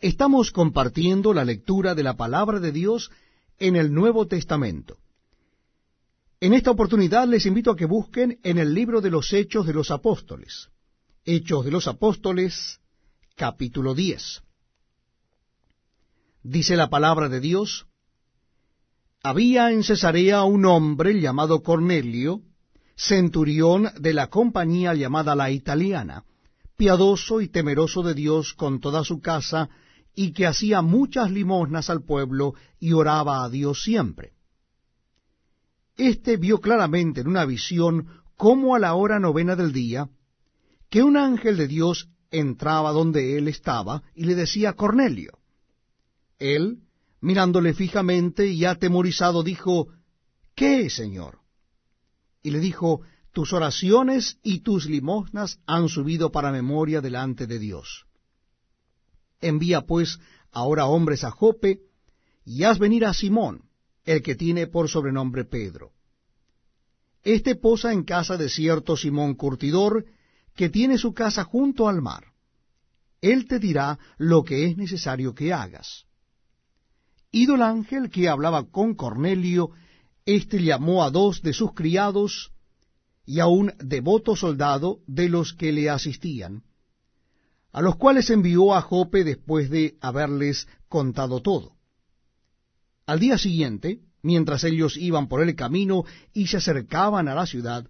Estamos compartiendo la lectura de la palabra de Dios en el Nuevo Testamento. En esta oportunidad les invito a que busquen en el libro de los Hechos de los Apóstoles. Hechos de los Apóstoles, capítulo 10. Dice la palabra de Dios, Había en Cesarea un hombre llamado Cornelio, centurión de la compañía llamada la italiana, piadoso y temeroso de Dios con toda su casa, y que hacía muchas limosnas al pueblo y oraba a Dios siempre. Este vio claramente en una visión, como a la hora novena del día, que un ángel de Dios entraba donde él estaba y le decía Cornelio. Él, mirándole fijamente y atemorizado, dijo, ¿Qué, Señor? Y le dijo, Tus oraciones y tus limosnas han subido para memoria delante de Dios. Envía pues ahora hombres a Jope, y haz venir a Simón, el que tiene por sobrenombre Pedro. Este posa en casa de cierto Simón Curtidor, que tiene su casa junto al mar. Él te dirá lo que es necesario que hagas. Ido el ángel que hablaba con Cornelio, éste llamó a dos de sus criados y a un devoto soldado de los que le asistían, a los cuales envió a Jope después de haberles contado todo. Al día siguiente, mientras ellos iban por el camino y se acercaban a la ciudad,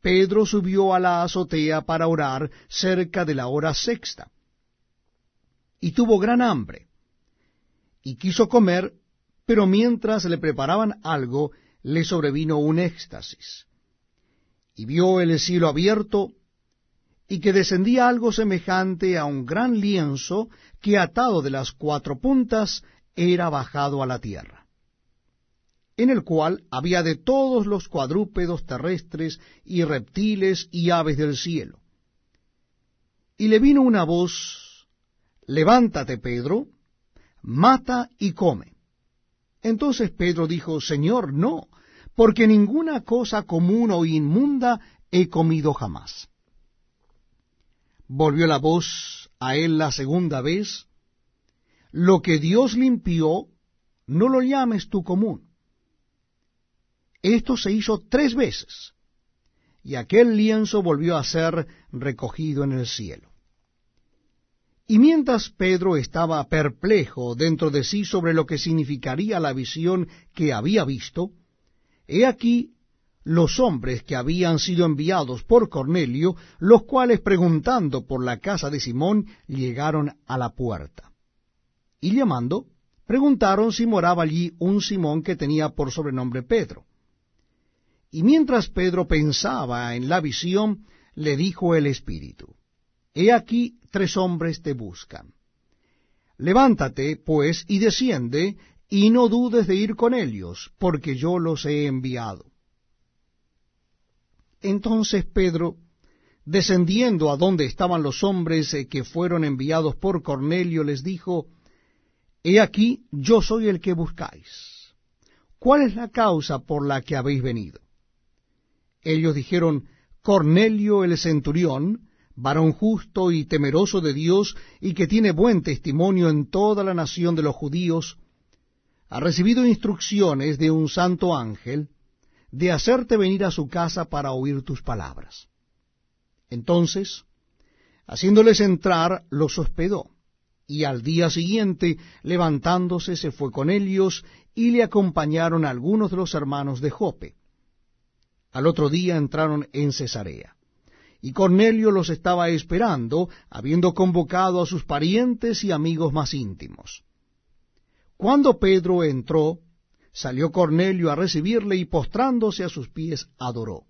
Pedro subió a la azotea para orar cerca de la hora sexta, y tuvo gran hambre, y quiso comer, pero mientras le preparaban algo, le sobrevino un éxtasis, y vio el cielo abierto, y que descendía algo semejante a un gran lienzo que atado de las cuatro puntas era bajado a la tierra, en el cual había de todos los cuadrúpedos terrestres y reptiles y aves del cielo. Y le vino una voz, Levántate, Pedro, mata y come. Entonces Pedro dijo, Señor, no, porque ninguna cosa común o inmunda he comido jamás. Volvió la voz a él la segunda vez, lo que Dios limpió, no lo llames tú común. Esto se hizo tres veces, y aquel lienzo volvió a ser recogido en el cielo. Y mientras Pedro estaba perplejo dentro de sí sobre lo que significaría la visión que había visto, he aquí los hombres que habían sido enviados por Cornelio, los cuales preguntando por la casa de Simón llegaron a la puerta. Y llamando, preguntaron si moraba allí un Simón que tenía por sobrenombre Pedro. Y mientras Pedro pensaba en la visión, le dijo el Espíritu, He aquí tres hombres te buscan. Levántate, pues, y desciende, y no dudes de ir con ellos, porque yo los he enviado. Entonces Pedro, descendiendo a donde estaban los hombres eh, que fueron enviados por Cornelio, les dijo, He aquí, yo soy el que buscáis. ¿Cuál es la causa por la que habéis venido? Ellos dijeron, Cornelio el centurión, varón justo y temeroso de Dios, y que tiene buen testimonio en toda la nación de los judíos, ha recibido instrucciones de un santo ángel, de hacerte venir a su casa para oír tus palabras. Entonces, haciéndoles entrar, los hospedó, y al día siguiente, levantándose, se fue con ellos, y le acompañaron algunos de los hermanos de Jope. Al otro día entraron en Cesarea. Y Cornelio los estaba esperando, habiendo convocado a sus parientes y amigos más íntimos. Cuando Pedro entró, Salió Cornelio a recibirle y postrándose a sus pies adoró.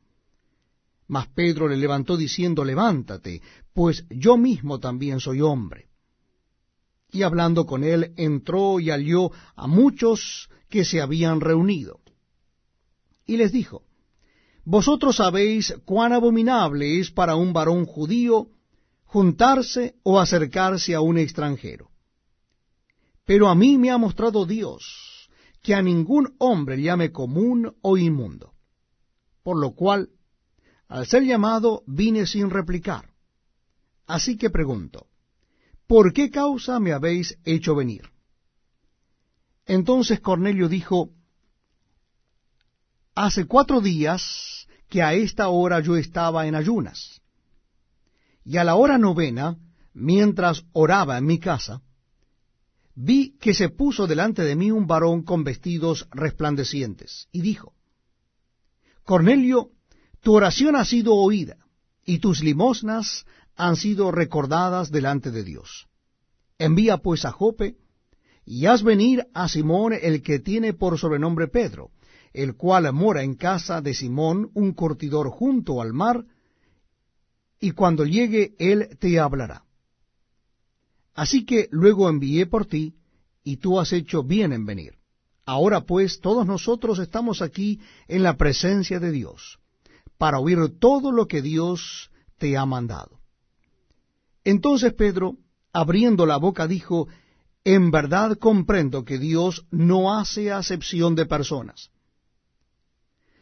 Mas Pedro le levantó diciendo, levántate, pues yo mismo también soy hombre. Y hablando con él, entró y halló a muchos que se habían reunido. Y les dijo, Vosotros sabéis cuán abominable es para un varón judío juntarse o acercarse a un extranjero. Pero a mí me ha mostrado Dios que a ningún hombre llame común o inmundo. Por lo cual, al ser llamado, vine sin replicar. Así que pregunto, ¿por qué causa me habéis hecho venir? Entonces Cornelio dijo, Hace cuatro días que a esta hora yo estaba en ayunas, y a la hora novena, mientras oraba en mi casa, vi que se puso delante de mí un varón con vestidos resplandecientes, y dijo, Cornelio, tu oración ha sido oída, y tus limosnas han sido recordadas delante de Dios. Envía pues a Jope, y haz venir a Simón el que tiene por sobrenombre Pedro, el cual mora en casa de Simón, un cortidor junto al mar, y cuando llegue él te hablará. Así que luego envié por ti, y tú has hecho bien en venir. Ahora pues todos nosotros estamos aquí en la presencia de Dios, para oír todo lo que Dios te ha mandado. Entonces Pedro, abriendo la boca, dijo, en verdad comprendo que Dios no hace acepción de personas,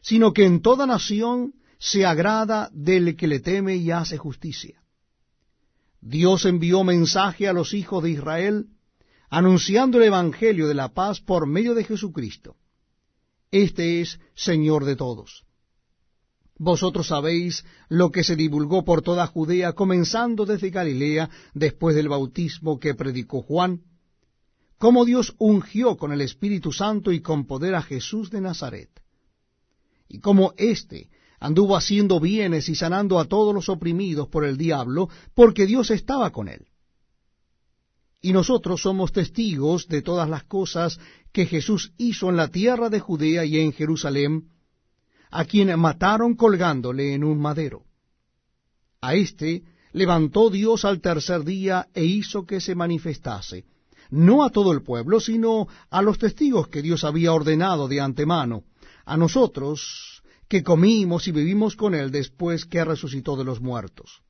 sino que en toda nación se agrada del que le teme y hace justicia. Dios envió mensaje a los hijos de Israel, anunciando el Evangelio de la paz por medio de Jesucristo. Este es Señor de todos. Vosotros sabéis lo que se divulgó por toda Judea, comenzando desde Galilea, después del bautismo que predicó Juan, cómo Dios ungió con el Espíritu Santo y con poder a Jesús de Nazaret, y cómo éste anduvo haciendo bienes y sanando a todos los oprimidos por el diablo, porque Dios estaba con él. Y nosotros somos testigos de todas las cosas que Jesús hizo en la tierra de Judea y en Jerusalén, a quien mataron colgándole en un madero. A éste levantó Dios al tercer día e hizo que se manifestase, no a todo el pueblo, sino a los testigos que Dios había ordenado de antemano, a nosotros que comimos y vivimos con él después que resucitó de los muertos.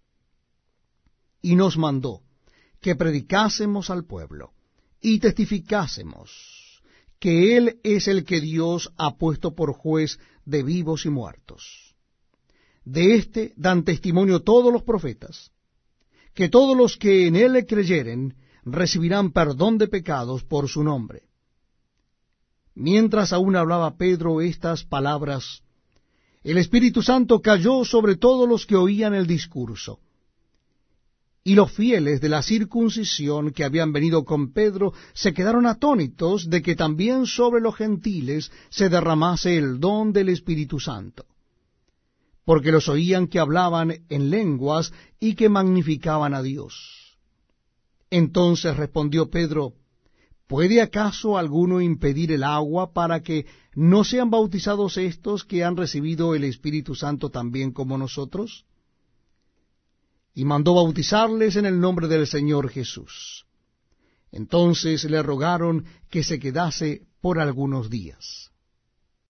Y nos mandó que predicásemos al pueblo y testificásemos que él es el que Dios ha puesto por juez de vivos y muertos. De éste dan testimonio todos los profetas, que todos los que en él creyeren recibirán perdón de pecados por su nombre. Mientras aún hablaba Pedro estas palabras, el Espíritu Santo cayó sobre todos los que oían el discurso. Y los fieles de la circuncisión que habían venido con Pedro se quedaron atónitos de que también sobre los gentiles se derramase el don del Espíritu Santo, porque los oían que hablaban en lenguas y que magnificaban a Dios. Entonces respondió Pedro, ¿Puede acaso alguno impedir el agua para que no sean bautizados estos que han recibido el Espíritu Santo también como nosotros? Y mandó bautizarles en el nombre del Señor Jesús. Entonces le rogaron que se quedase por algunos días.